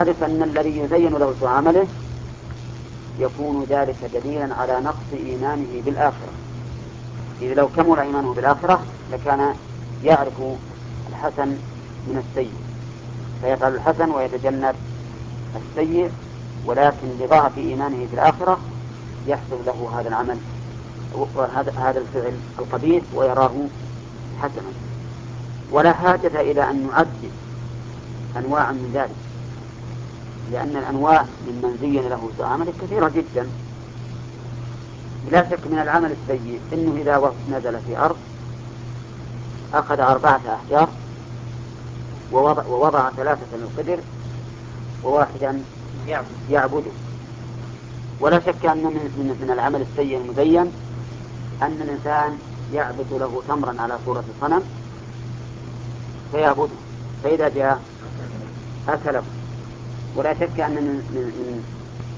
نعرف أن الذي يزين له سوء عمله يكون ذلك دليلا على نقص إيمانه بالآخرة. إذ لو كمل إيمانه بالآخرة لكان يعرف الحسن من السيء. فيفعل الحسن ويتجنب السيء ولكن لضعف إيمانه بالآخرة يحصل له هذا العمل هذا هذا الفعل القبيح ويراه حسنا. ولا حاجة إلى أن نعدد أنواعا من ذلك. لأن الأنواع ممن زين له سوء عمله كثيرة جدا. لا شك من العمل السيء أنه إذا نزل في أرض أخذ أربعة أحجار ووضع, ووضع ثلاثة للقدر وواحدا يعبده ولا شك أن من, من العمل السيء المبين أن الإنسان يعبث له تمرا على صورة صنم فيعبده. فإذا جاء أكله. ولا شك أن من, من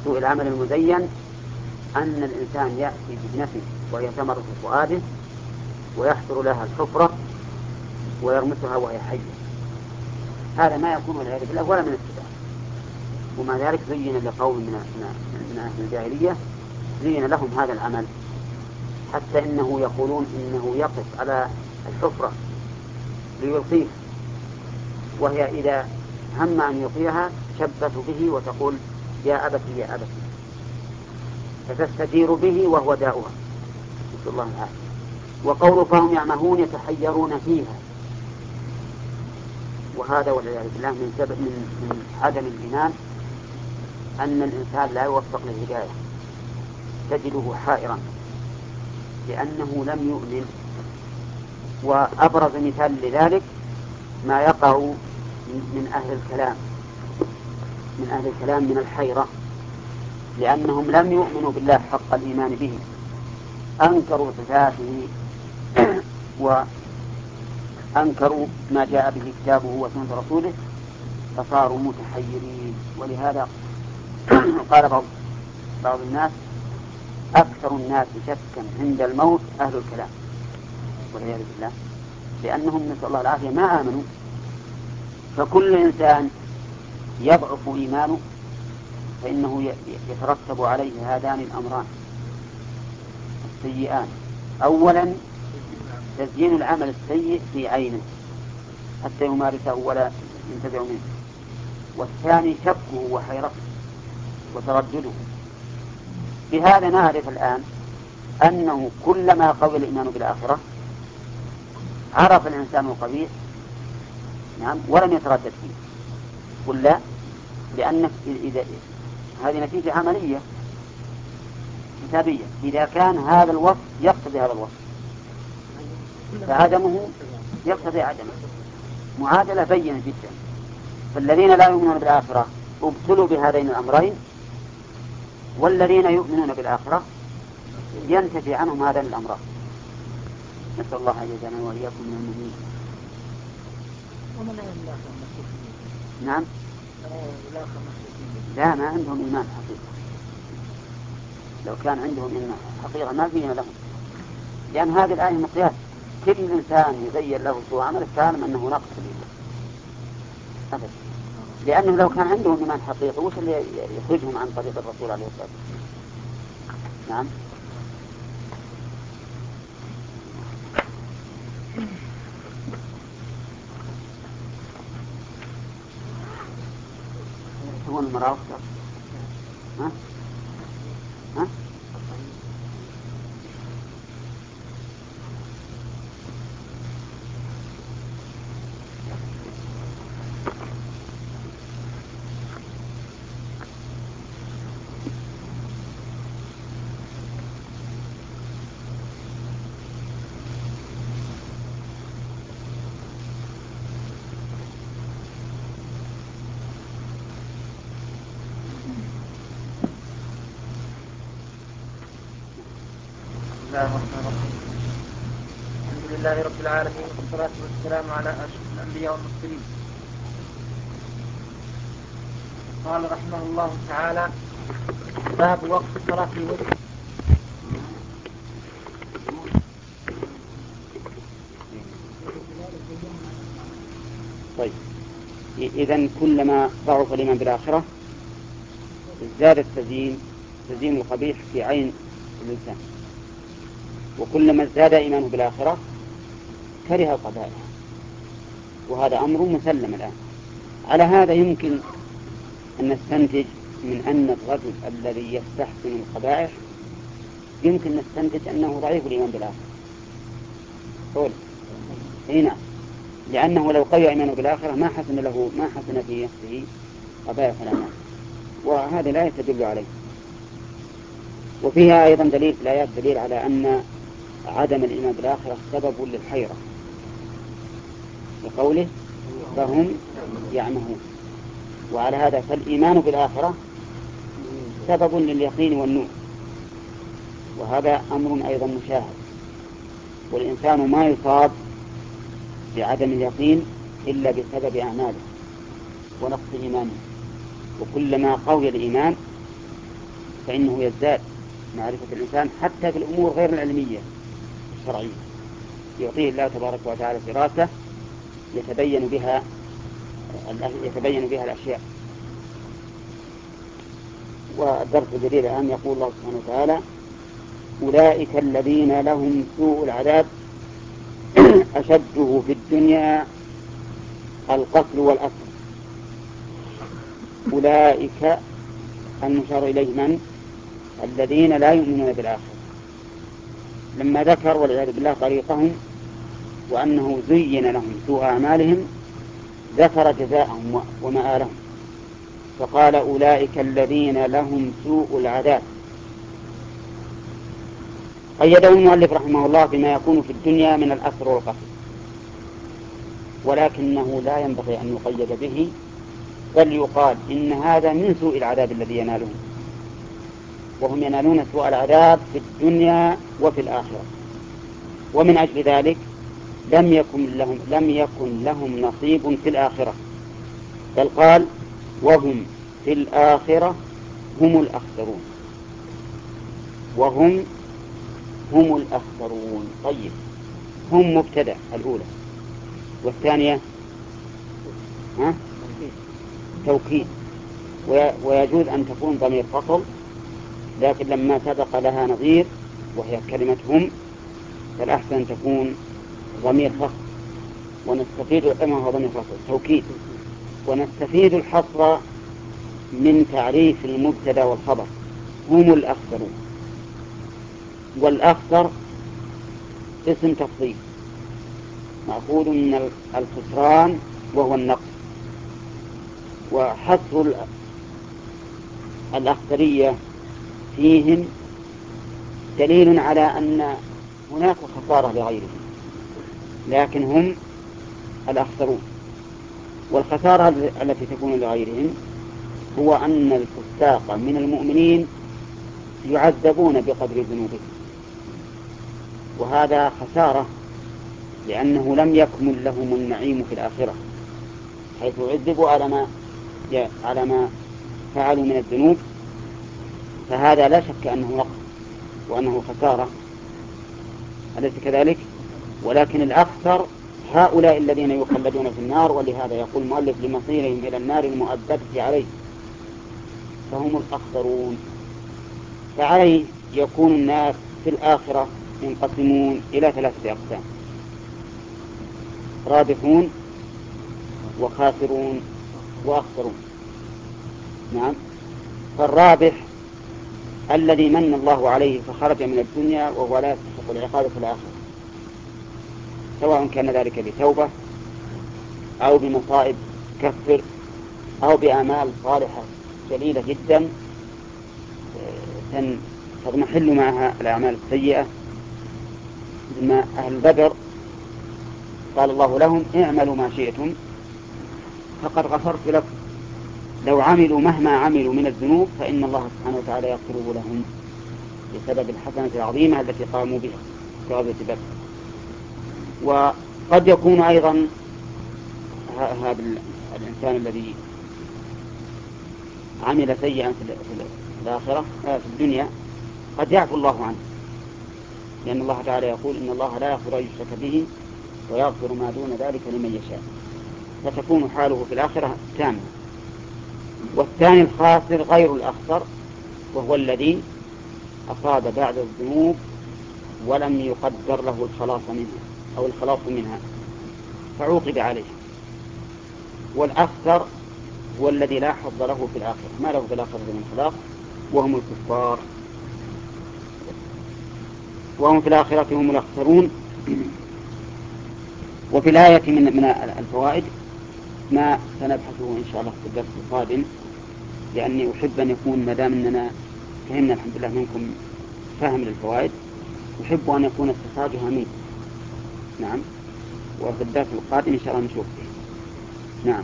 سوء العمل المزين أن الإنسان يأتي بابنته وهي ثمرة فؤاده ويحفر لها الحفرة ويرمسها وهي حية. هذا ما يكون والعياذ بالله ولا من السباع ومع ذلك زين لقوم من من أهل الجاهلية زين لهم هذا العمل. حتى إنه يقولون إنه يقف على الحفرة ليلقيه. وهي إذا هم أن يلقيها تشبث به وتقول يا أبتي يا أبتي. فتستجير به وهو داؤها. نسأل الله العافية. وقول فهم يعمهون يتحيرون فيها. وهذا والعياذ بالله من سبب من, من عدم الإيمان أن الإنسان لا يوفق للهداية. تجده حائرا. لأنه لم يؤمن. وأبرز مثال لذلك ما يقع من أهل الكلام. من أهل الكلام من الحيرة لأنهم لم يؤمنوا بالله حق الإيمان به أنكروا صفاته وأنكروا ما جاء به كتابه وسنة رسوله فصاروا متحيرين. ولهذا قال بعض بعض الناس أكثر الناس شكا عند الموت أهل الكلام والعياذ بالله لأنهم نسأل الله العافية ما آمنوا. فكل إنسان يضعف إيمانه فإنه يترتب عليه هذان الأمران. السيئان. أولا تزيين العمل السيء في عينه حتى يمارسه ولا ينتفع منه. والثاني شكه وحيرته وتردده. بهذا نعرف الآن أنه كلما قوي الإيمان بالآخرة عرف الإنسان القبيح نعم ولم يتردد فيه. ولا لأن إذا هذه نتيجة عملية كتابية إذا كان هذا الوصف يقتضي هذا الوصف. فعدمه يقتضي عدمه. معادلة بينة جدا. فالذين لا يؤمنون بالآخرة ابتلوا بهذين الأمرين والذين يؤمنون بالآخرة ينتفي عنهم هذان الأمران نسأل الله أن يجعلنا وإياكم من المؤمنين. نعم. لا ما عندهم إيمان حقيقة. لو كان عندهم إيمان حقيقة ما فينا لهم. لأن هذه الآية مقياس. كل إنسان يزين له سوء عمله فاعلم أنه نقص الإيمان. أبدا. لأنه لو كان عندهم إيمان حقيقي وش اللي يخرجهم عن طريق الرسول عليه الصلاة والسلام؟ نعم. ها؟ ها؟ الله الرحمن الرحيم الحمد لله رب العالمين والصلاة والسلام على أشرف الأنبياء والمرسلين قال رحمه الله تعالى باب وقت صلاة الوتر طيب. إذا كلما ضعف الإيمان بالآخرة ازداد التزيين تزيين القبيح في عين الإنسان. وكلما ازداد إيمانه بالآخرة كره القبائح وهذا أمر مسلم الآن. على هذا يمكن أن نستنتج من أن الرجل الذي يستحسن القبائح يمكن نستنتج أنه ضعيف الإيمان بالآخرة. قول. إي نعم. لأنه لو قوي إيمانه بالآخرة ما حسن له ما حسن في نفسه قبائح الأعمال وهذا لا يستدل عليه. وفيها أيضا دليل في الآيات دليل على أن عدم الإيمان بالآخرة سبب للحيرة. لقوله فهم يعمهون. وعلى هذا فالإيمان بالآخرة سبب لليقين والنور. وهذا أمر أيضا مشاهد. والإنسان ما يصاب بعدم اليقين إلا بسبب أعماله ونقص إيمانه. وكلما قوي الإيمان فإنه يزداد معرفة الإنسان حتى في الأمور غير العلمية. الشرعية يعطيه الله تبارك وتعالى فراسة يتبين بها يتبين بها الأشياء. والدرس الجديد الآن يقول الله سبحانه وتعالى أولئك الذين لهم سوء العذاب أشده في الدنيا القتل والأسر. أولئك المشار إليه من؟ الذين لا يؤمنون بالآخرة. لما ذكر والعياذ بالله طريقهم وأنه زين لهم سوء أعمالهم ذكر جزاءهم ومآلهم فقال أولئك الذين لهم سوء العذاب. قيده المؤلف رحمه الله بما يكون في الدنيا من الأسر والقتل ولكنه لا ينبغي أن يقيد به بل يقال إن هذا من سوء العذاب الذي ينالهم. وهم ينالون سوء العذاب في الدنيا وفي الآخرة. ومن أجل ذلك لم يكن لهم لم يكن لهم نصيب في الآخرة. بل قال وهم في الآخرة هم الأخسرون. وهم هم الأخسرون. طيب. هم مبتدأ الأولى. والثانية؟ ها؟ توكيد. ويجوز أن تكون ضمير فصل لكن لما سبق لها نظير وهي كلمة هم فالأحسن أن تكون ضمير فصل ونستفيد كما هو ضمير فصل توكيد. ونستفيد الحصر من تعريف المبتدأ والخبر. هم الأخسرون والأخسر اسم تفضيل. مأخوذ من الخسران وهو النقص. وحصر الأخسرية فيهم دليل على أن هناك خسارة لغيرهم لكن هم الأخسرون. والخسارة التي تكون لغيرهم هو أن الفساق من المؤمنين يعذبون بقدر ذنوبهم. وهذا خسارة لأنه لم يكمل لهم النعيم في الآخرة حيث عذبوا على ما على ما فعلوا من الذنوب. فهذا لا شك أنه نقص وأنه خسارة. أليس كذلك؟ ولكن الأخسر هؤلاء الذين يخلدون في النار ولهذا يقول المؤلف لمصيرهم إلى النار المؤبدة عليه. فهم الأخسرون. فعليه يكون الناس في الآخرة ينقسمون إلى ثلاثة أقسام. رابحون وخاسرون وأخسرون. نعم. فالرابح الذي من الله عليه فخرج من الدنيا وهو لا يستحق العقاب في الآخرة. سواء كان ذلك بتوبة أو بمصائب تكفر أو بأعمال صالحة جليلة جدا تضمحل معها الأعمال السيئة. ما أهل بدر قال الله لهم اعملوا ما شئتم فقد غفرت لكم. لو عملوا مهما عملوا من الذنوب فإن الله سبحانه وتعالى يغفره لهم بسبب الحسنة العظيمة التي قاموا بها كغزوة بدر وقد يكون أيضا هذا الإنسان الذي عمل سيئا في الآخرة آه، في الدنيا قد يعفو الله عنه. لأن الله تعالى يقول إن الله لا يغفر أن يشرك به ويغفر ما دون ذلك لمن يشاء. فتكون حاله في الآخرة تامة. والثاني الخاسر غير الأخسر وهو الذي أصاب بعد الذنوب ولم يقدر له الخلاص منها أو الخلاص منها فعوقب عليه. والأخسر هو الذي لا حظ له في الآخرة ما له في الآخرة من خلاق وهم الكفار. وهم في الآخرة هم الأخسرون. وفي الآية من من الفوائد ما سنبحثه إن شاء الله في الدرس القادم لأني أحب أن يكون ما دام أننا فهمنا الحمد لله منكم فهم للفوائد أحب أن يكون استخراجها منكم نعم. وفي الدرس القادم إن شاء الله نشوف. نعم.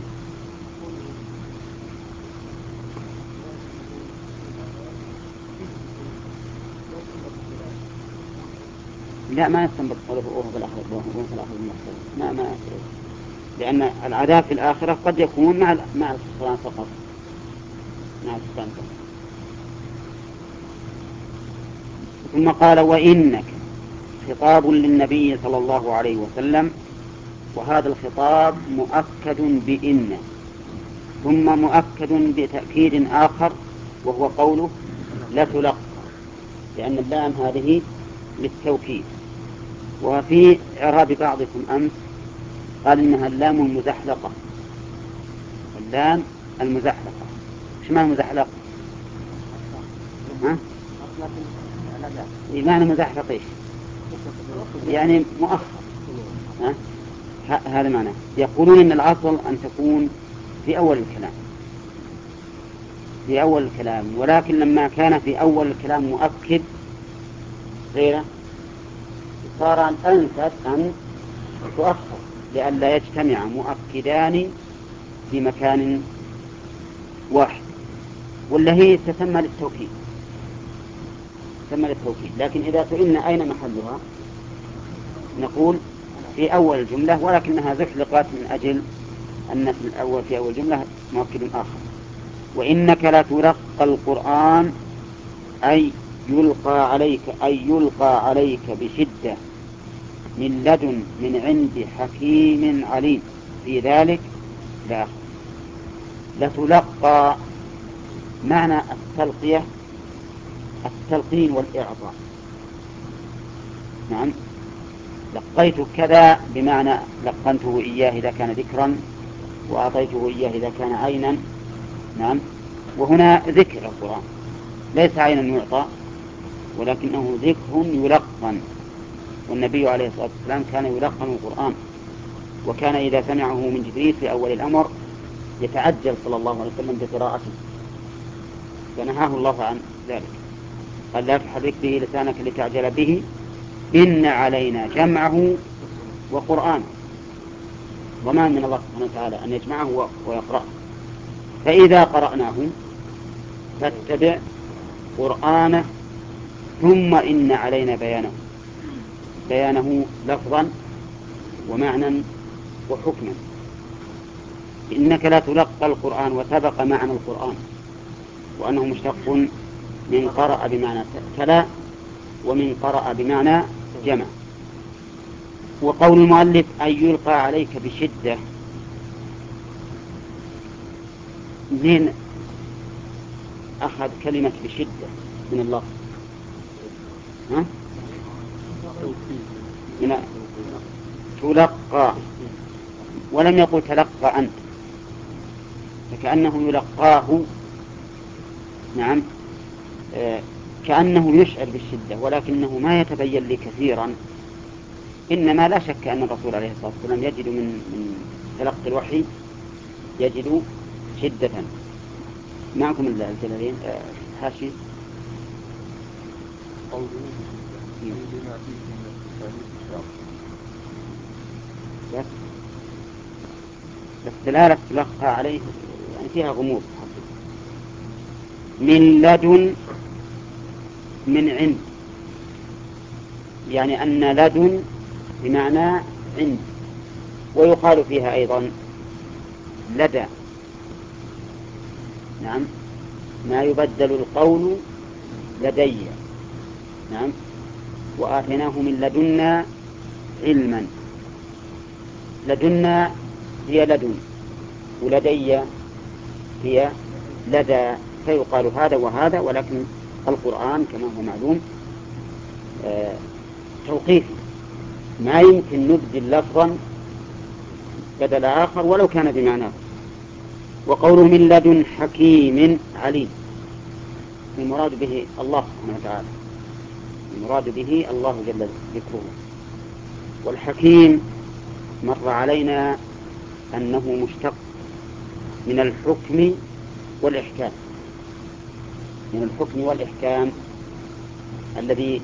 لا ما يستنبط في الآخرة وهو في الآخرة ما ما. لأن العذاب في الآخرة قد يكون مع مع الخسران فقط. مع الخسران فقط. ثم قال وإنك خطاب للنبي صلى الله عليه وسلم وهذا الخطاب مؤكد بإن ثم مؤكد بتأكيد آخر وهو قوله لتلقى لأن اللام هذه للتوكيد. وفي إعراب بعضكم أمس قال إنها اللام المزحلقة اللام المزحلقة إيش معنى المزحلقة؟ ها؟ معنى مزحلق إيش؟ يعني مؤخر ها؟ هذا معناه يقولون إن الأصل أن تكون في أول الكلام في أول الكلام ولكن لما كان في أول الكلام مؤكد غيره صار الأنسب أن تؤخر لئلا يجتمع مؤكدان في مكان واحد. ولا هي تسمى للتوكيد؟ تسمى للتوكيد. لكن إذا سئلنا أين محلها نقول في أول الجملة ولكنها زحلقت من أجل أن في الأول في أول جملة مؤكد آخر. وإنك لتلقى القرآن أي يلقى عليك أي يلقى عليك بشدة. من لدن من عند حكيم عليم. في ذلك لا لتلقى معنى التلقية التلقين والإعطاء. نعم. لقيت كذا بمعنى لقنته إياه إذا كان ذكرا وأعطيته إياه إذا كان عينا. نعم. وهنا ذكر القرآن ليس عينا يعطى ولكنه ذكر يلقن. والنبي عليه الصلاة والسلام كان يلقن القرآن. وكان إذا سمعه من جبريل في أول الأمر يتعجل صلى الله عليه وسلم بقراءته. فنهاه الله عن ذلك. قال لا تحرك به لسانك لتعجل به. إن علينا جمعه وقرآنه. وما من الله سبحانه وتعالى أن يجمعه ويقرأه. فإذا قرأناه فاتبع قرآنه. ثم إن علينا بيانه. بيانه لفظا ومعنى وحكما. إنك لا تلقى القرآن وسبق معنى القرآن وأنه مشتق من قرأ بمعنى تلا ومن قرأ بمعنى جمع. وقول المؤلف أن يلقى عليك بشدة منين أخذ كلمة بشدة من اللفظ ها؟ من تلقى. ولم يقل تلقى أنت. فكأنه يلقاه. نعم. آه كأنه يشعر بالشدة ولكنه ما يتبين لي كثيرا. إنما لا شك أن الرسول عليه الصلاة والسلام يجد من من تلقي الوحي يجد شدة. معكم الجلالين بس دلالة تلقى عليه يعني فيها غموض. من لدن من عند. يعني أن لدن بمعنى عند. ويقال فيها أيضا لدى. نعم. ما يبدل القول لدي. نعم. وآتيناه من لدنا علما. لدنا هي لدن. ولدي هي لدى. فيقال هذا وهذا ولكن القرآن كما هو معلوم آه، توقيفي ما يمكن نبدل لفظا بدل آخر ولو كان بمعناه وقوله من لدن حكيم عليم. المراد به الله سبحانه وتعالى. المراد به الله جل ذكره. والحكيم مر علينا أنه مشتق من الحكم والإحكام. من الحكم والإحكام الذي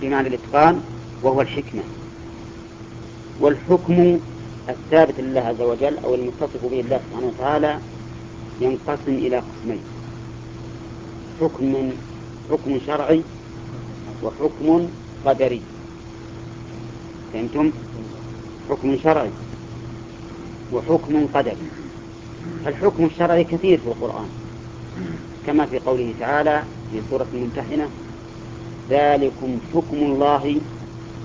بمعنى الإتقان وهو الحكمة. والحكم الثابت لله عز وجل أو المتصف به الله سبحانه وتعالى ينقسم إلى قسمين. حكم حكم شرعي وحكم قدري. فهمتم؟ حكم شرعي وحكم قدري. الحكم الشرعي كثير في القرآن. كما في قوله تعالى في سورة الممتحنة ذلكم حكم الله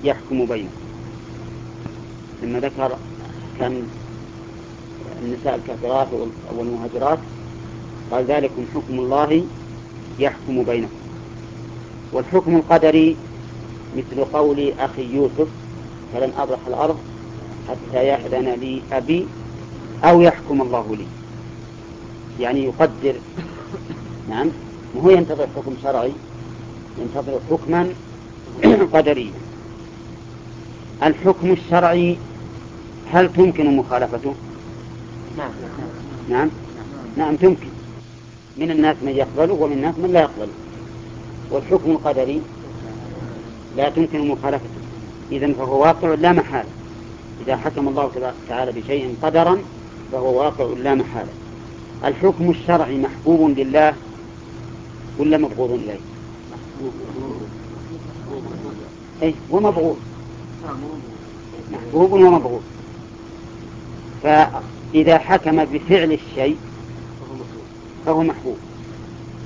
يحكم بينكم. لما ذكر كان النساء الكافرات والمهاجرات قال ذلكم حكم الله يحكم بينكم. والحكم القدري مثل قول أخي يوسف فلن أبرح الأرض حتى يأذن لي أبي أو يحكم الله لي. يعني يقدر نعم وهو ينتظر حكم شرعي ينتظر حكما قدريا. الحكم الشرعي هل تمكن مخالفته؟ نعم نعم. نعم؟ تمكن. من الناس من يقبله ومن الناس من لا يقبله والحكم القدري لا تمكن مخالفته. إذا فهو واقع لا محالة. إذا حكم الله تعالى بشيء قدرا فهو واقع لا محالة. الحكم الشرعي محبوب لله ولا مبغوض إليه؟ أي ومبغوض محبوب ومبغوض فإذا حكم بفعل الشيء فهو محبوب.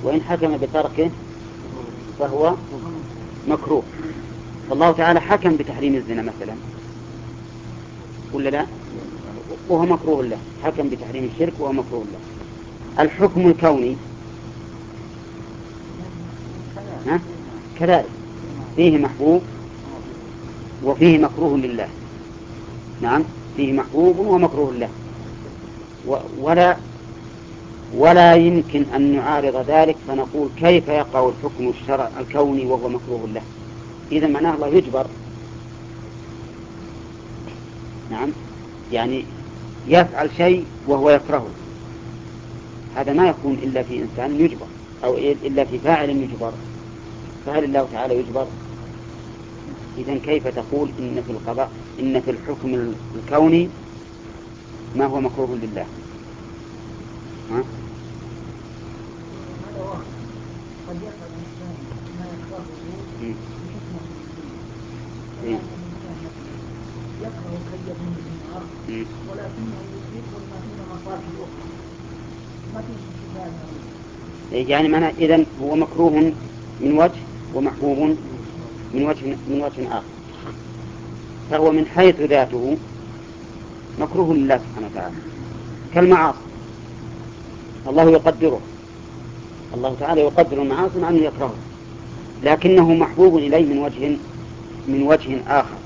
وإن حكم بتركه فهو مكروه. فالله تعالى حكم بتحريم الزنا مثلا. ولا لا؟ وهو مكروه له. حكم بتحريم الشرك وهو مكروه له. الحكم الكوني. ها؟ كذلك. فيه محبوب وفيه مكروه لله. نعم. فيه محبوب ومكروه له. ولا ولا يمكن أن نعارض ذلك فنقول كيف يقع الحكم الشرع الكوني وهو مكروه له. إذا معناه الله يجبر. نعم. يعني يفعل شيء وهو يكرهه. هذا ما يكون إلا في إنسان يجبر أو إلا في فاعل يجبر. فهل الله تعالى يجبر؟ إذا كيف تقول إن في القضاء إن في الحكم الكوني ما هو مكروه لله؟ ها؟ قد الإنسان ما يكره كي النار ولكنه يعني معنى إذا هو مكروه من وجه ومحبوب من وجه من وجه آخر. فهو من حيث ذاته مكروه لله سبحانه وتعالى. كالمعاصي. الله يقدره. الله تعالى يقدر المعاصي مع أنه يكرهه. لكنه محبوب إليه من وجه من وجه آخر.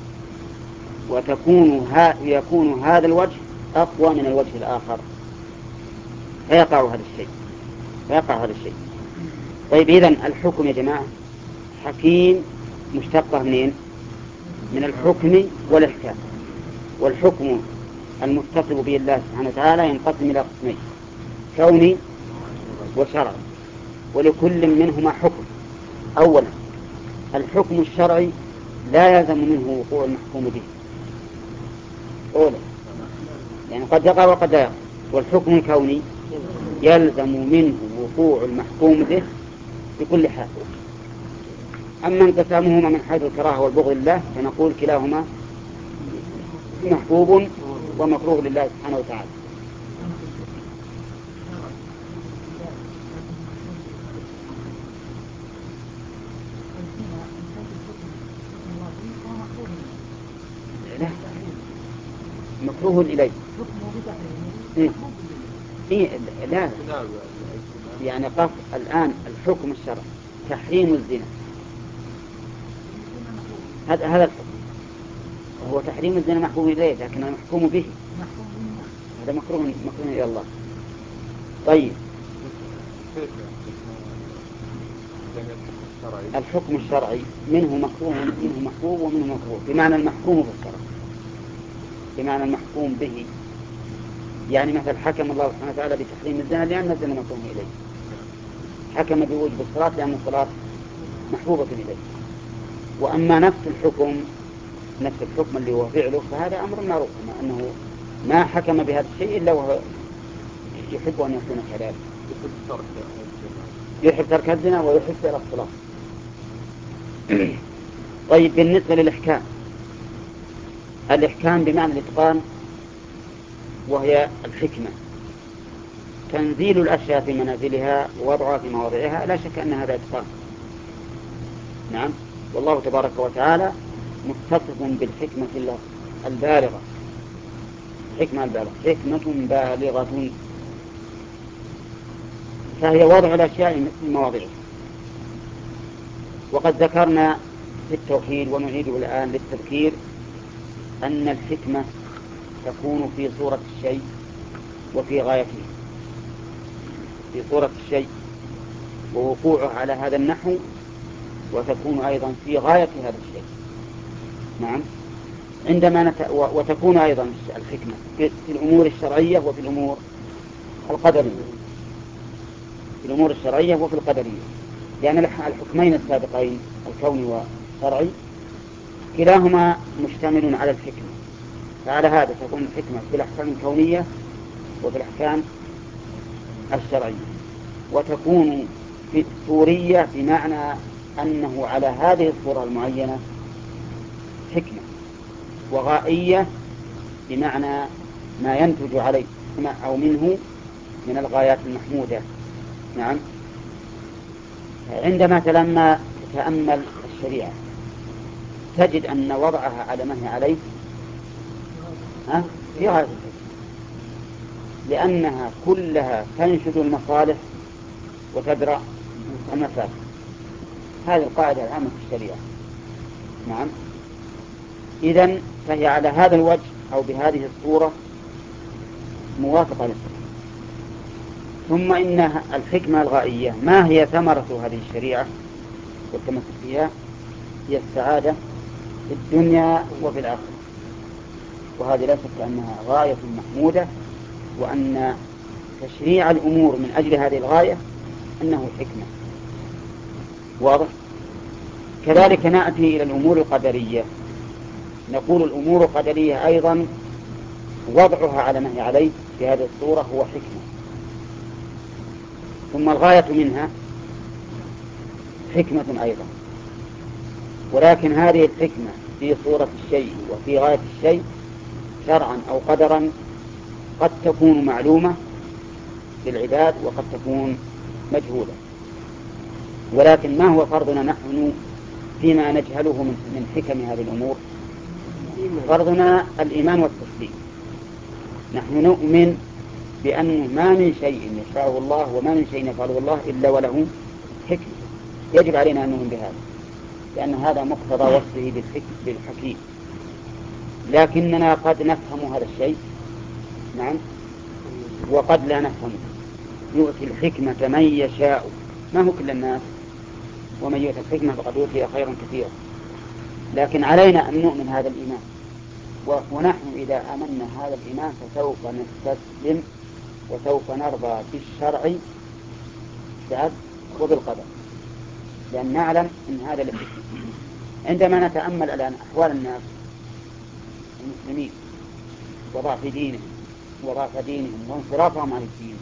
وتكون ها يكون هذا الوجه أقوى من الوجه الآخر. فيقع هذا الشيء. فيقع هذا الشيء. طيب إذا الحكم يا جماعة حكيم مشتقة منين؟ من الحكم والإحكام. والحكم المتصل به الله سبحانه وتعالى ينقسم إلى قسمين. كوني وشرعي ولكل منهما حكم. أولا الحكم الشرعي لا يلزم منه وقوع المحكوم به. أولا يعني قد يقع وقد لا يقع. والحكم الكوني يلزم منه وقوع المحكوم به بكل حال. أما انقسامهما من حيث الكراهة والبغض لله فنقول كلاهما محبوب ومكروه لله سبحانه وتعالى. مكروه إليه إيه؟ إيه لا. يعني قف الآن الحكم الشرعي تحريم الزنا. هذا هذا الحكم. هو تحريم الزنا محكوم إليه لكن المحكوم به. هذا مكروه مكروه إلى الله. طيب. الحكم الشرعي منه مكروه منه محبوب ومنه مكروه. بمعنى المحكوم بالشرع بمعنى المحكوم به. يعني مثلا حكم الله سبحانه وتعالى بتحريم الزنا لأن الزنا مكروه إليه. حكم بوجب الصلاة لأن الصلاة محبوبة إليه. وأما نفس الحكم نفس الحكم اللي هو فعله فهذا أمر معروف أنه ما حكم بهذا الشيء إلا وهو يحب أن يكون كذلك. يحب ترك الزنا. ويحب فعل الصلاة طيب بالنسبة للإحكام. الإحكام بمعنى الإتقان وهي الحكمة. تنزيل الأشياء في منازلها ووضعها في مواضعها لا شك أن هذا إتقان. نعم. والله تبارك وتعالى متصف بالحكمة البالغة. حكمة البالغة. حكمة بالغة. فهي وضع الأشياء في مواضعها. وقد ذكرنا في التوحيد ونعيده الآن للتذكير أن الحكمة تكون في صورة الشيء وفي غايته. في صورة الشيء ووقوعه على هذا النحو وتكون أيضا في غاية هذا الشيء. نعم. عندما نت... وتكون أيضا الحكمة في الأمور الشرعية وفي الأمور القدرية. في الأمور الشرعية وفي القدرية. لأن الحكمين السابقين الكوني والشرعي كلاهما مشتمل على الحكمة. فعلى هذا تكون الحكمة في الأحكام الكونية وفي الأحكام الشرعية. وتكون في الصورية بمعنى أنه على هذه الصورة المعينة حكمة وغائية بمعنى ما ينتج عليه أو منه من الغايات المحمودة. نعم. عندما لما تتأمل الشريعة تجد أن وضعها على ما هي عليه؟ ها؟ في غاية لأنها كلها تنشد المصالح وتدرأ المفاسد هذه القاعدة العامة في الشريعة. نعم. إذا فهي على هذا الوجه أو بهذه الصورة موافقة للسنة ثم إن الحكمة الغائية ما هي ثمرة هذه الشريعة والتمسك فيها؟ هي السعادة في الدنيا وفي الآخرة. وهذه لا شك أنها غاية محمودة وأن تشريع الأمور من أجل هذه الغاية أنه حكمة. واضح؟ كذلك نأتي إلى الأمور القدرية. نقول الأمور القدرية أيضا وضعها على ما هي عليه في هذه الصورة هو حكمة. ثم الغاية منها حكمة أيضا. ولكن هذه الحكمة في صورة الشيء وفي غاية الشيء شرعا أو قدرا قد تكون معلومة للعباد وقد تكون مجهولة. ولكن ما هو فرضنا نحن فيما نجهله من من حكم هذه الأمور؟ فرضنا الإيمان والتسليم. نحن نؤمن بأنه ما من شيء يشاءه الله وما من شيء يفعله الله إلا وله حكمة. يجب علينا أن نؤمن بهذا. لأن هذا مقتضى وصفه بالحكيم. لكننا قد نفهم هذا الشيء. نعم. وقد لا نفهمه يؤتي الحكمة من يشاء. ما هو كل الناس؟ ومن يؤتي الحكمة فقد أوتي خيرا كثيرا. لكن علينا أن نؤمن هذا الإيمان. ونحن إذا آمنا هذا الإيمان فسوف نستسلم وسوف نرضى بالشرع. وبالقدر لأن نعلم أن هذا الحكمة عندما نتأمل الآن أحوال الناس المسلمين وضعف دينهم وضعف دينهم وانصرافهم عن الدين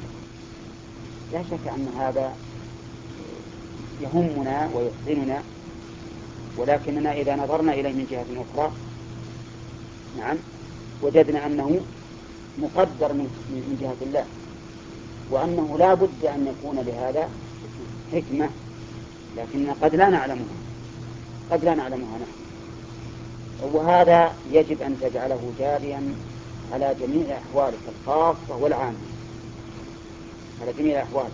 لا شك أن هذا يهمنا ويحزننا ولكننا إذا نظرنا إليه من جهة أخرى نعم وجدنا أنه مقدر من جهة الله وأنه لا بد أن يكون لهذا حكمة لكن قد لا نعلمها. قد لا نعلمها نحن. وهذا يجب أن تجعله جاريا على جميع أحوالك الخاصة والعامة. على جميع الأحوال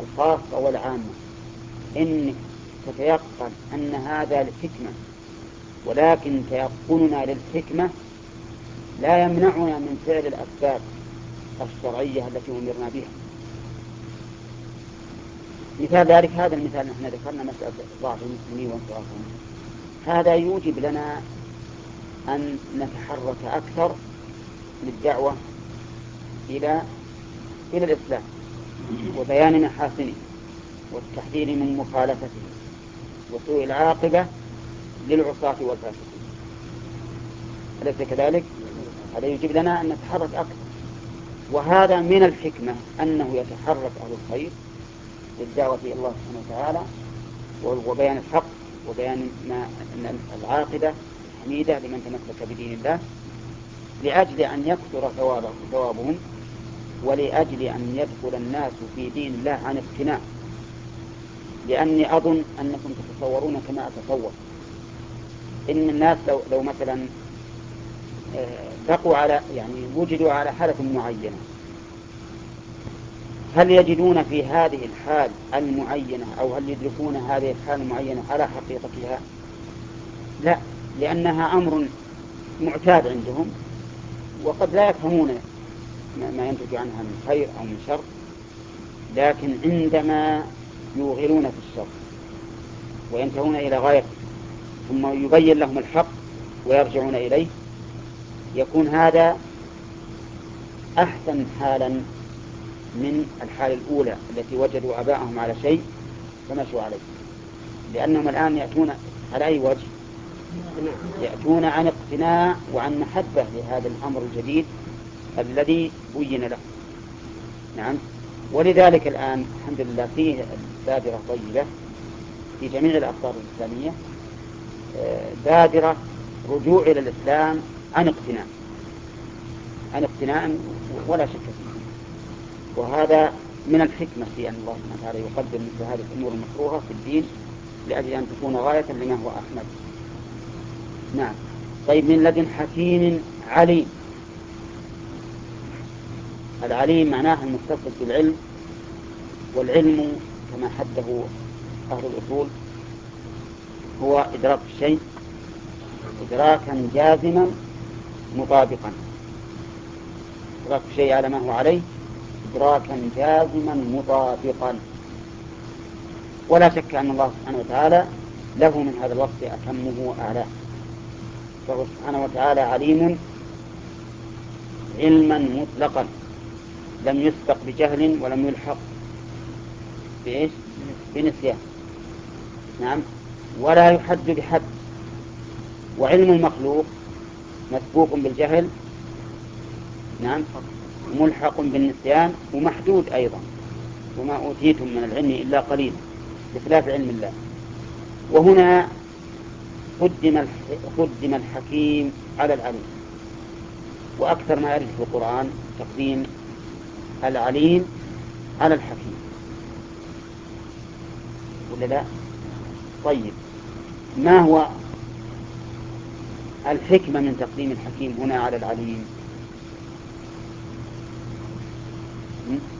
الخاصة والعامة. إنك تتيقن أن هذا لحكمة ولكن تيقننا للحكمة لا يمنعنا من فعل الأسباب الشرعية التي أمرنا بها. مثال ذلك هذا المثال نحن ذكرنا مسألة ضعف المسلمين وانصرافهم هذا يوجب لنا أن نتحرك أكثر للدعوة إلى إلى الإسلام وبيان محاسنه والتحذير من مخالفته وسوء العاقبة للعصاة والفاسقين. أليس كذلك؟ هذا يجب لنا أن نتحرك أكثر. وهذا من الحكمة أنه يتحرك أهل الخير للدعوة إلى الله سبحانه وتعالى وبيان الحق وبيان ما العاقبة الحميدة لمن تمسك بدين الله لأجل أن يكثر ثوابهم ولأجل أن يدخل الناس في دين الله عن اقتناع لأني أظن أنكم تتصورون كما أتصور. إن الناس لو, لو مثلا آه، بقوا على يعني وجدوا على حالة معينة هل يجدون في هذه الحال المعينة أو هل يدركون هذه الحال المعينة على حقيقتها؟ لا لأنها أمر معتاد عندهم وقد لا يفهمون ما ينتج عنها من خير أو من شر لكن عندما يوغلون في الشر وينتهون إلى غاية ثم يبين لهم الحق ويرجعون إليه يكون هذا أحسن حالا من الحال الأولى التي وجدوا آباءهم على شيء فمشوا عليه. لأنهم الآن يأتون على أي وجه؟ يأتون عن اقتناع وعن محبة لهذا الأمر الجديد الذي بين له. نعم. ولذلك الآن الحمد لله فيه بادرة طيبة في جميع الأقطار الإسلامية آه، بادرة رجوع إلى الإسلام عن اقتناع. عن اقتناع ولا شك فيه. وهذا من الحكمة في أن الله سبحانه وتعالى يقدم مثل هذه الأمور المكروهة في الدين لأجل أن تكون غاية لما هو أحمد. نعم. طيب من لدن حكيم عليم. العليم معناه المتصف بالعلم والعلم كما حده أهل الأصول هو إدراك الشيء إدراكا جازما مطابقا. إدراك الشيء على ما هو عليه إدراكا جازما مطابقا. ولا شك أن الله سبحانه وتعالى له من هذا الوصف أتمه وأعلاه فهو سبحانه وتعالى عليم علما مطلقا. لم يسبق بجهل ولم يلحق بإيش؟ بنسيان. نعم. ولا يحد بحد. وعلم المخلوق مسبوق بالجهل. نعم. ملحق بالنسيان ومحدود أيضا وما أوتيتم من العلم إلا قليل بخلاف علم الله وهنا قدم قدم الحكيم على العليم وأكثر ما يرد في القرآن تقديم العليم على الحكيم ولا لا؟ طيب ما هو الحكمة من تقديم الحكيم هنا على العليم؟ Hmm?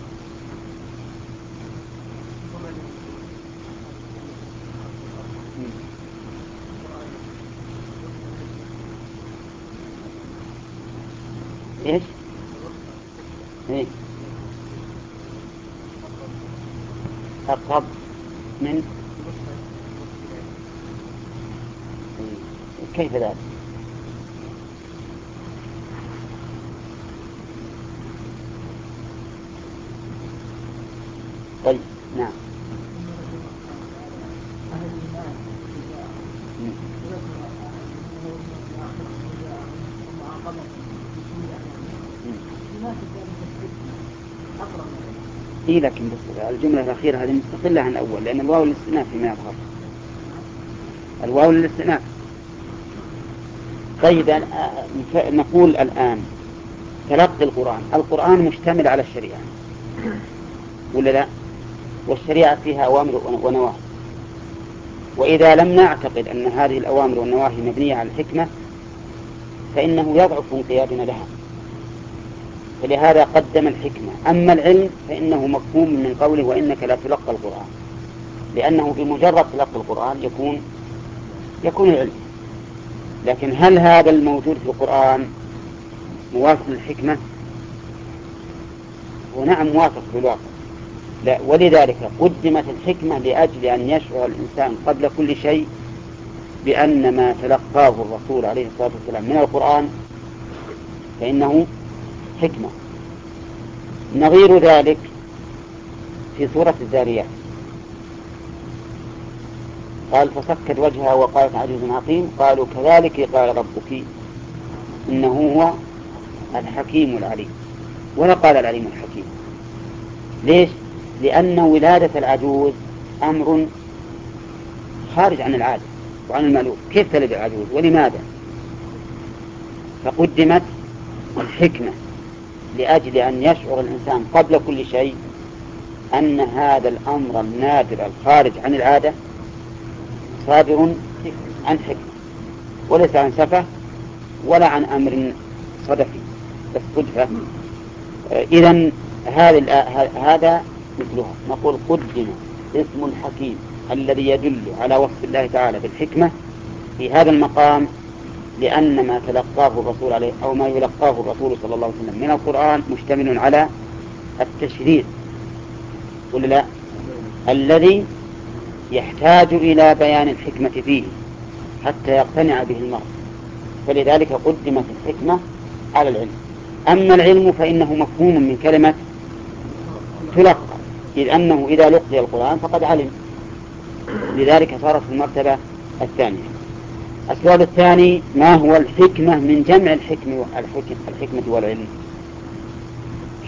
الجملة الأخيرة هذه مستقلة عن الأول لأن الواو للاستئناف فيما يظهر. الواو للاستئناف. طيب آه، نقول الآن تلقي القرآن. القرآن مشتمل على الشريعة. ولا لا؟ والشريعة فيها أوامر ونواهي. وإذا لم نعتقد أن هذه الأوامر والنواهي مبنية على الحكمة فإنه يضعف انقيادنا لها. فلهذا قدم الحكمة. أما العلم فإنه مفهوم من قوله وإنك لا تلقى القرآن. لأنه بمجرد تلقى القرآن يكون يكون العلم. لكن هل هذا الموجود في القرآن موافق للحكمة؟ ونعم موافق بالواقع لا ولذلك قدمت الحكمة لأجل أن يشعر الإنسان قبل كل شيء بأن ما تلقاه الرسول عليه الصلاة والسلام من القرآن فإنه حكمة. نظير ذلك في سورة الذاريات. قال فصكت وجهها وقالت عجوز عظيم قالوا كذلك قال ربك إنه هو الحكيم العليم. ولا قال العليم الحكيم. ليش؟ لأن ولادة العجوز أمر خارج عن العادة وعن المألوف. كيف تلد العجوز؟ ولماذا؟ فقدمت الحكمة. لأجل أن يشعر الإنسان قبل كل شيء أن هذا الأمر النادر الخارج عن العادة صادر عن حكمة وليس عن سفة ولا عن أمر صدفي. بس صدفة إذا هذا مثلها. نقول قدم اسم الحكيم الذي يدل على وصف الله تعالى بالحكمة في هذا المقام لأن ما تلقاه الرسول عليه أو ما يلقاه الرسول صلى الله عليه وسلم من القرآن مشتمل على التشريع ولا لا؟ الذي يحتاج إلى بيان الحكمة فيه حتى يقتنع به المرء. فلذلك قدمت الحكمة على العلم. أما العلم فإنه مفهوم من كلمة تلقى. إذ أنه إذا لقي القرآن فقد علم. لذلك صارت المرتبة الثانية. السؤال الثاني ما هو الحكمة من جمع الحكمة الحكمة والعلم؟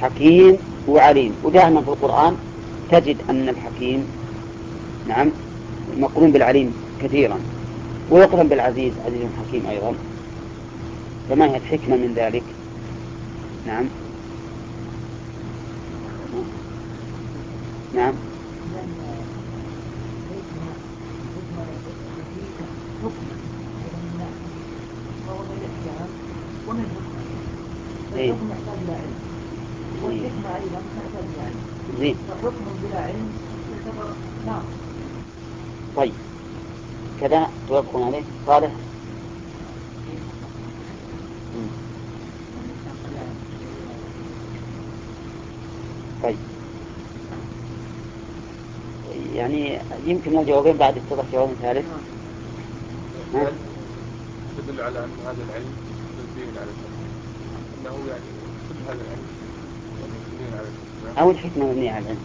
حكيم وعليم. ودائما في القرآن تجد أن الحكيم نعم مقرون بالعليم كثيرا ويقرن بالعزيز عزيز حكيم أيضا. فما هي الحكمة من ذلك؟ نعم. نعم. إيه. علم تحتاج فحكم بلا علم يعتبر نعم طيب. كذا توافقون عليه. صالح. طيب. يعني يمكن الجوابين بعد اتضح جواب ثالث. تدل على أن هذا العلم تنزيه على أنه يعني كل هذا العلم مبني على أو الحكمة مبنية على العلم.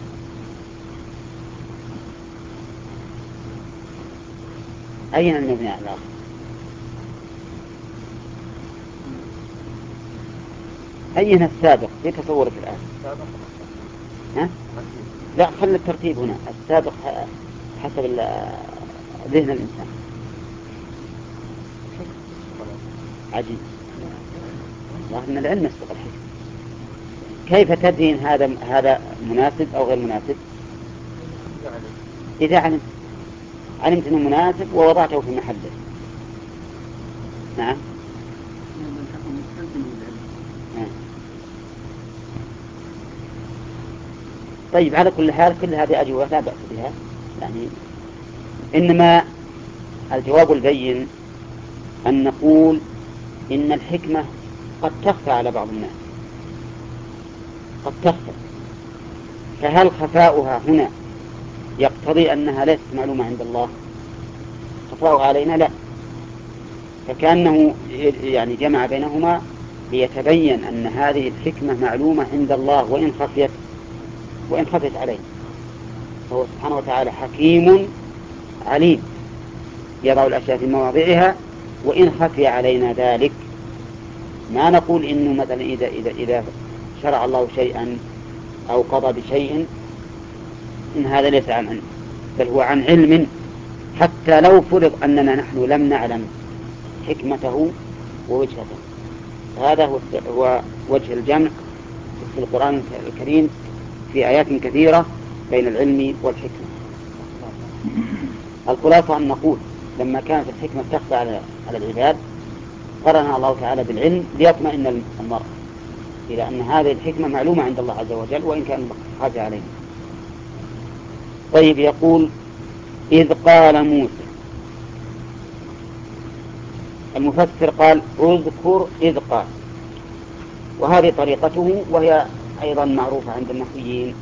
أين المبني على الأصل؟ أين السابق في تصورك الآن؟ ها؟ لا خل الترتيب هنا. السابق حسب ذهن الإنسان. عجيب. لكن العلم يسبق الحكم. كيف تدري إن هذا هذا مناسب أو غير مناسب؟ إذا علمت علمت أنه مناسب ووضعته في محله. نعم. طيب على كل حال كل هذه أجوبة لا بأس بها. يعني إنما الجواب البين أن نقول إن الحكمة قد تخفى على بعض الناس. قد تخفى. فهل خفاؤها هنا يقتضي أنها ليست معلومة عند الله؟ خفاؤها علينا لا. فكأنه يعني جمع بينهما ليتبين أن هذه الحكمة معلومة عند الله وإن خفيت وإن خفت عليه. فهو سبحانه وتعالى حكيم عليم. يضع الأشياء في مواضعها وإن خفي علينا ذلك ما نقول إنه مثلا إذا إذا إذا شرع الله شيئا أو قضى بشيء إن هذا ليس عن علم بل هو عن علم حتى لو فرض أننا نحن لم نعلم حكمته ووجهته. هذا هو وجه الجمع في القرآن الكريم في آيات كثيرة بين العلم والحكمة. الخلاصة أن نقول لما كانت الحكمة تخفى على على العباد قرنها الله تعالى بالعلم ليطمئن المرء إلى أن هذه الحكمة معلومة عند الله عز وجل وإن كان خاف عليها طيب يقول إذ قال موسى المفسر قال اذكر إذ قال. وهذه طريقته وهي أيضا معروفة عند النحويين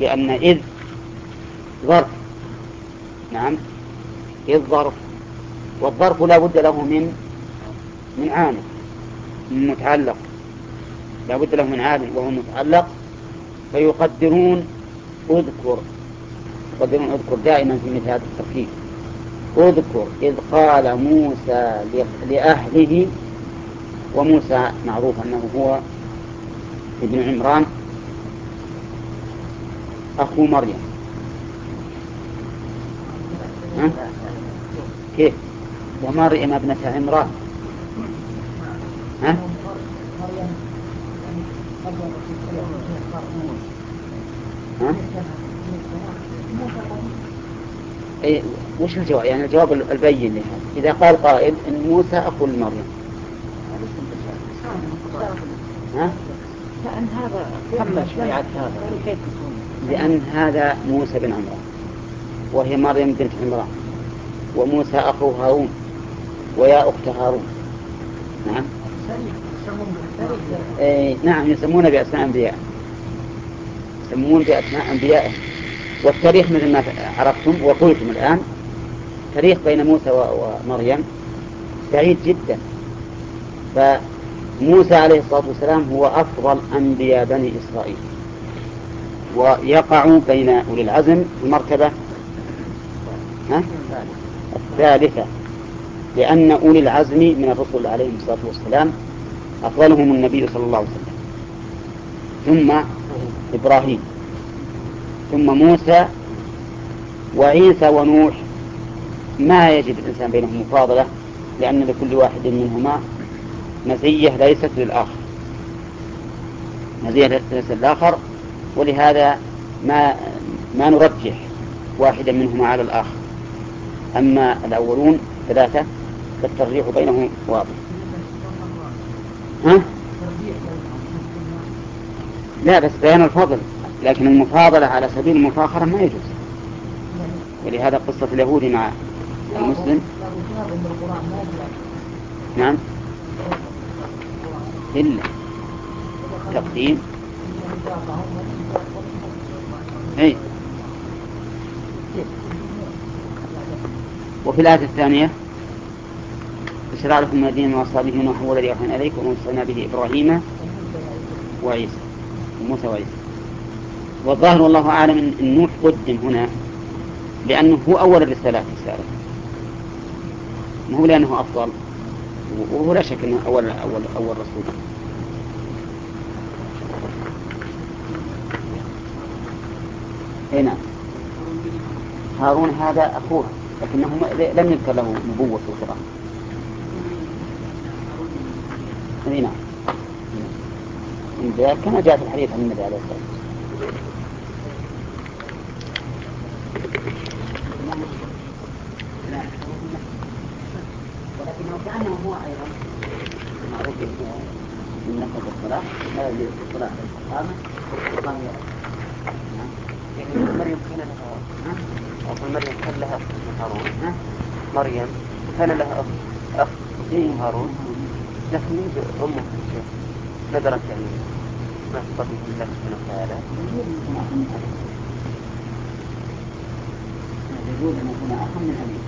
بأن إذ ظرف. نعم إذ ظرف. والظرف لا بد له من من عامل من متعلق. لا بد له من عامل وهو متعلق. فيقدرون اذكر يقدرون اذكر دائما في مثل هذا التركيب اذكر إذ قال موسى لأهله وموسى معروف أنه هو ابن عمران أخو مريم. ها؟ كيف؟ ومريم ابنة عمران. ها؟ ها؟ أي وش الجواب؟ يعني الجواب البين لهذا إذا قال قائل إن موسى أخو لمريم ها؟ لأن هذا تم شريعة هذا كيف؟ لأن هذا موسى بن عمران وهي مريم بنت عمران وموسى أخو هارون ويا أخت هارون نعم إيه نعم يسمون بأسماء أنبياء. يسمون بأسماء أنبيائهم والتاريخ مثل ما عرفتم وقلتم الآن تاريخ بين موسى ومريم سعيد جدا. فموسى عليه الصلاة والسلام هو أفضل أنبياء بني إسرائيل. ويقع بين أولي العزم المرتبة؟ الثالثة. لأن أولي العزم من الرسل عليهم الصلاة والسلام أفضلهم النبي صلى الله عليه وسلم. ثم إبراهيم. ثم موسى وعيسى ونوح. ما يجد الإنسان بينهم مفاضلة لأن لكل واحد منهما مزية ليست للآخر. مزية ليست للآخر ولهذا ما ما نرجح واحدا منهما على الآخر. أما الأولون ثلاثة فالترجيح بينهم واضح. ها؟ لا بس بيان الفضل لكن المفاضلة على سبيل المفاخرة ما يجوز. ولهذا قصة اليهود مع المسلم. نعم. إلا تقديم. أي. وفي الآية الثانية اشرع لكم من الدين وأصحابه نوح هو الذي أوحينا إليكم ووصينا به إبراهيم وعيسى. وموسى وعيسى. والظاهر والله أعلم أن نوح قدم هنا لأنه هو أول الرسالات رسالة ما هو لأنه أفضل. وهو لا شك أنه أول أول أول رسول. أي نعم. هارون هذا أخوه لكنه لم يذكر له نبوة في القرآن. إي نعم. كما جاء في الحديث عن النبي عليه الصلاة والسلام. ولكنه كأنه هو أيضا معروف من نفذ الصلاة لا يجوز الصلاة الإقامة إقامة مريم كان لها أقول مريم كان لها أخت هارون مريم كان لها أخ أخ هارون. لكن أمه نذرت يعني ما تطبق الله سبحانه وتعالى. يجوز أن يكون أخا من أبيه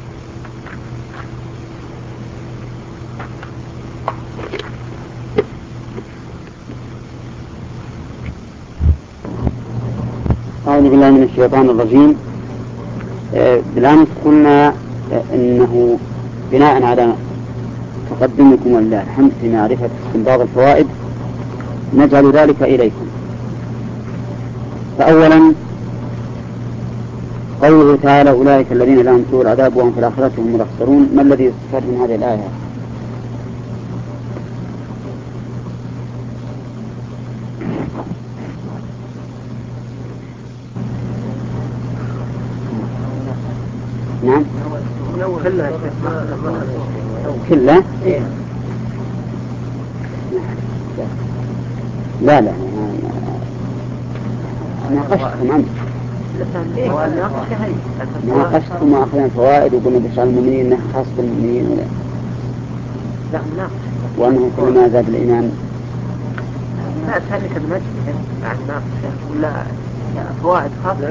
أعوذ بالله من الشيطان الرجيم. آه، بالأمس قلنا آه، أنه بناء على تقدمكم ولله الحمد في معرفة استنباط الفوائد. نجعل ذلك إليكم. فأولا قوله تعالى أولئك الذين لهم سوء العذاب وهم في الآخرة هم الأخسرون ما الذي يستفاد من هذه الآية؟ نعم. كلها كلها لا لا ناقشتكم أنت ناقشتكم وأخذنا الفوائد وقلنا بشرى المؤمنين أنه خاص بالمؤمنين ولا لا؟ ناقش وأنه كلما زاد الإيمان. لا سألك المجلس عن ناقش ولا فوائد خاصة.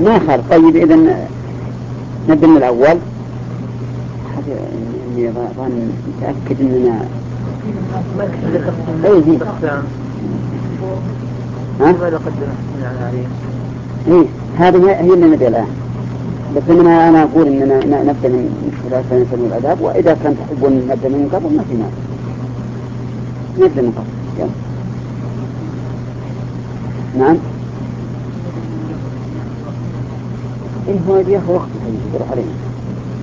ما يخالف طيب إذا نبدأ من الأول. اني ظن متاكد اننا أي هي ها؟ إي هذه هي اللي نبي الان بس إنما أنا أقول إننا نبدأ من خلال سنة الأداب وإذا كان تحبون نبدأ من قبل ما في مانع. نبدأ من قبل. يلا. نعم. إيه هو بياخذ وقت يروح علينا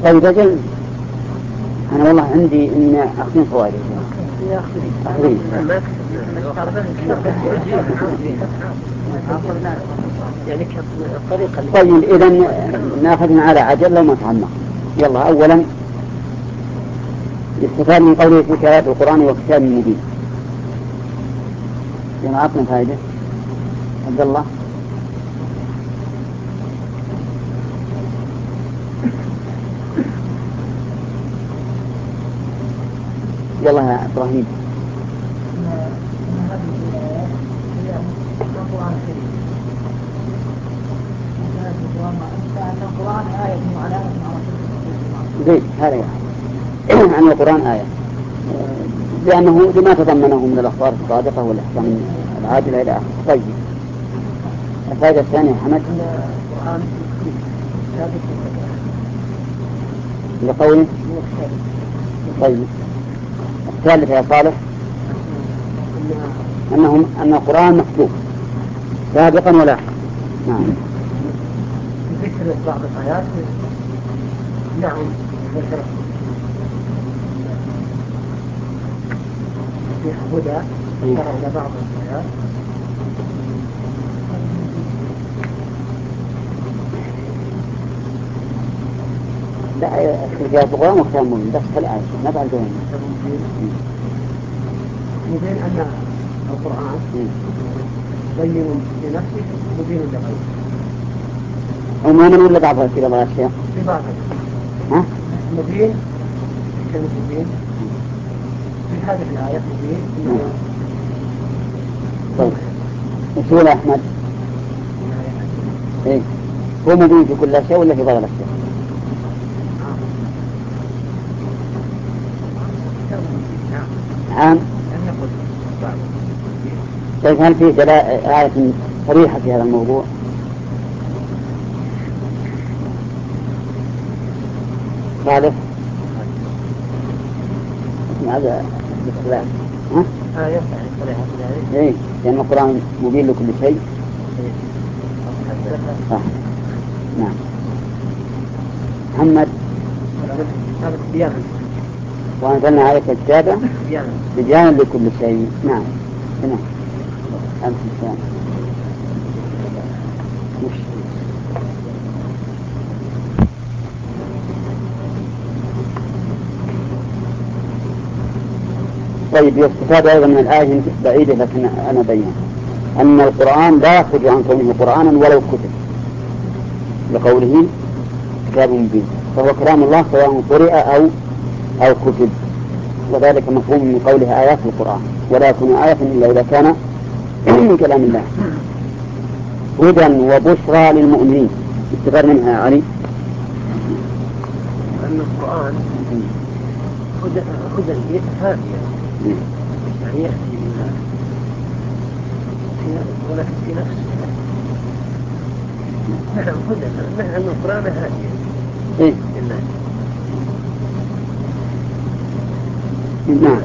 طيب أجل أنا والله عندي إن أخذين فوائد أخذين يعني طيب إذا ناخذ على عجل لو ما تعمق يلا أولا يستفاد من قوله في كتاب القرآن وكتاب مبين يلا عطنا فائدة. عبد الله. يلا يا إبراهيم زين هذا يعني. أن القرآن آية. لأنه لما تضمنه من الأخبار الصادقة والأحكام العادلة إلى آخره. طيب. الفائدة الثانية حمد؟ لقوله؟ طيب. الثالثة يا صالح. أنهم أن القرآن مكتوب. سابقا ولا؟ نعم. ذكر بعض الآيات. نعم ذكر. في هدى ذكر بعض الآيات. لا في القرآن وكتاب مبين بس في الآية ما بعد مبين أن القرآن بين لنفسه مبين لغيره. عموما ولا بعض في بعض الأشياء؟ في بعض. ها؟ مبين كلمة مبين. في هذه الآية مبين. طيب. وش أحمد؟ إيه. هو مبين في كل أشياء ولا في بعض الأشياء؟ عام طيب هل في آية صريحة في هذا الموضوع؟ صالح هذا الاختلاف ها؟ آية صريحة في إيه لأن القرآن مبين لكل شيء. صح. نعم. محمد. هذا وأنزلنا عليك الكتاب بيانا لكل شيء. نعم. نعم. ألف السلام طيب يستفاد أيضا من الآية بعيدة لكن أنا بينها. أن القرآن لا يخرج عن كونه قرآنا ولو كتب. لقوله كتاب مبين. فهو كلام الله سواء قرئ أو أو كتب. وذلك مفهوم من قولها آيات القرآن. ولا يكون آية إلا إذا كان من كلام الله. هدى وبشرى للمؤمنين. استفاد منها يا علي؟ أن القرآن هدى هدى هادية. يعني يأتي بالله ولكن في نفسه نعم هدى. نعم القرآن هادية. إيه؟ نعم.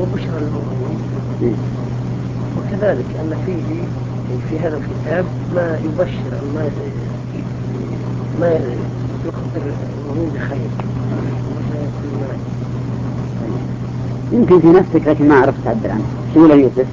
وبشرى المؤمنين وكذلك أن فيه في هذا الكتاب ما يبشر ما ما يخبر المؤمنين بخير. يمكن في نفسك لكن ما عرفت تعبر عنه شو يوسف؟